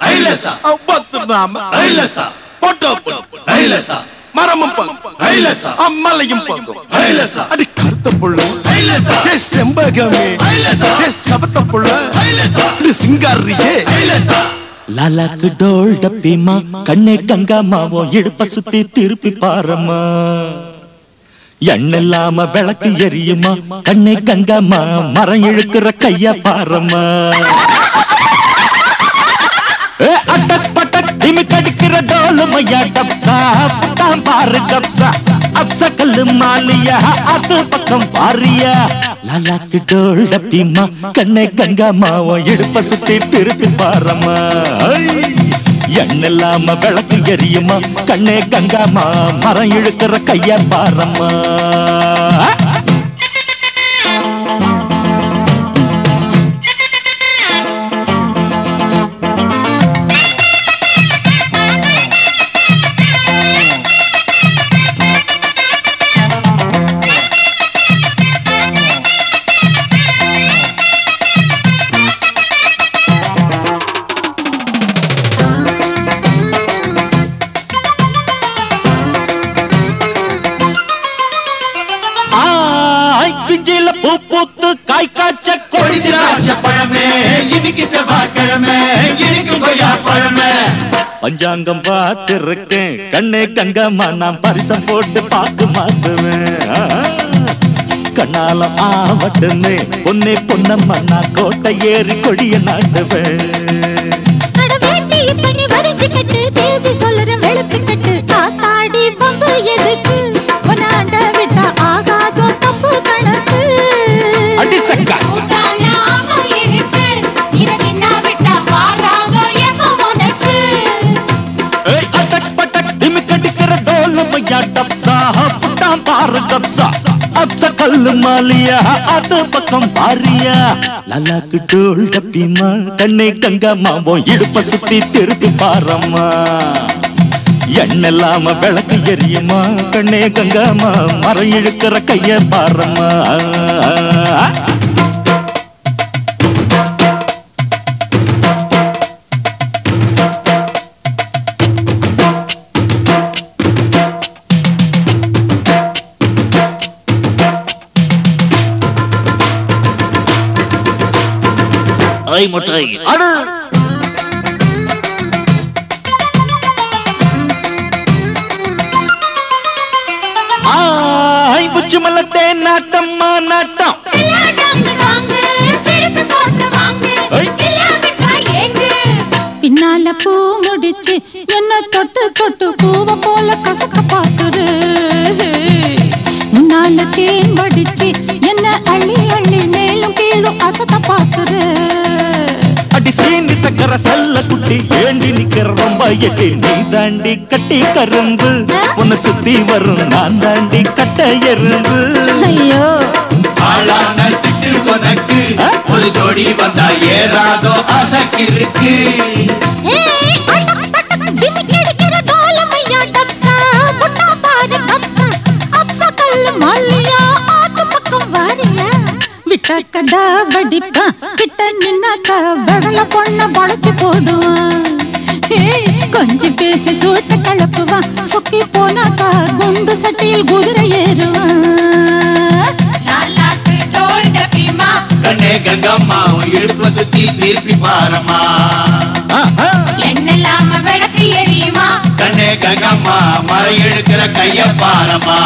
ஐலசா. பத்து நாம ஐலசா. போட்டோ ஐலசா. மரமும் அம்மலையும் அடி கருத்த புள்ள. செம்பகமே. சபத்த புள்ள. சிங்காரியே. லாலாக்கு டோல் டப்பிமா. கண்ணே கங்காமாவோ இடுப்ப சுத்தி திருப்பி பாரம்மா. எண்ணில்லாம விளக்கு எரியுமா? கண்ணே கங்காமா மரம் இழுக்கிற கைய பாரம்மா. அட்டக் பட்டக் திமி கடிக்கிற டோலு மையா டப்சா புட்டாம் பாரு கப்சா அப்ச கல்லு மாலியா அது பக்கம் பாரியா. லாலாக்கு டோல் டப்பிமா கண்ணே கங்காமாவோ இடுப்ப சுத்தி திருப்பி பாரம்மா. எண்ணெல்லாம விளக்கு எரியுமா கண்ணே கங்காமா மரம் இழுக்கிற கைய பாரம்மா. இன்னைக்கு செவ்வாய்க்கிழமை இன்னைக்கு கொய்யா பழமே பஞ்சாங்கம் பார்த்திருக்கேன். கண்ணே கங்கம்மா நான் பரிசம் போட்டு பாக்கு மாத்துவேன் ஆ, கண்ணாலம் ஆவட்டுன்னு பொன்னே பொன்னம்மா நான் கோட்டை ஏறி கொடிய நாட்டுவேன். பண்ணி சொல்லுற வெளுத்து கட்டு காத்தாடி பம்பு எதுக்கு புட்டாம் பாரு கப்சா. அப்ச கல்லு மாலியா அது பக்கம் பாரியா. லலாக்கு டோல் டப்பிமா கண்ணை கங்கம்மா உன் இடுப்ப சுத்தி திருப்பி பாரம்மா. எண்ணெல்லாம விளக்கு எரியுமா கண்ணே கங்கம்மா மரம் இழுக்கிற கைய பாரம்மா. ஐ முட்டை அடு. ஆய் புச்சு மலத்தே நாட்டம்மா நாட்டம். பின்னால பூ முடிச்சு என்ன தொட்டு தொட்டு பூவ போல கசக்க பாக்குது முன்னால தேன் வடிச்சு குட்டி ஏண்டி நிக்கிற ரொம்ப எட்டி? நீ தாண்டி கட்டி கரும்பு. உன்னை சுத்தி வரும் நான் தாண்டி கட்ட எறும்பு. ஐயோ. ஆளான சிட்டு உனக்கு ஒரு ஜோடி வந்தா ஏறாதோ அசக்கிருக்கு விட்டாக்கடா வடிப்பா, கிட்ட நின்னாக்கா விரல பொண்ண வளைச்சு போடுவான். கொஞ்சி பேசி சூட்ட கலப்புவான் சொக்கி போனாக்கா குண்டு சட்டியில் குதிரை ஏறுவான் கண்ணே கங்கம்மா இடுப்ப சுத்தி திருப்பி பாரம்மா. ஆஹா. கண்ணே கங்கம்மா மரம் இழுக்கிற கைய பாரம்மா.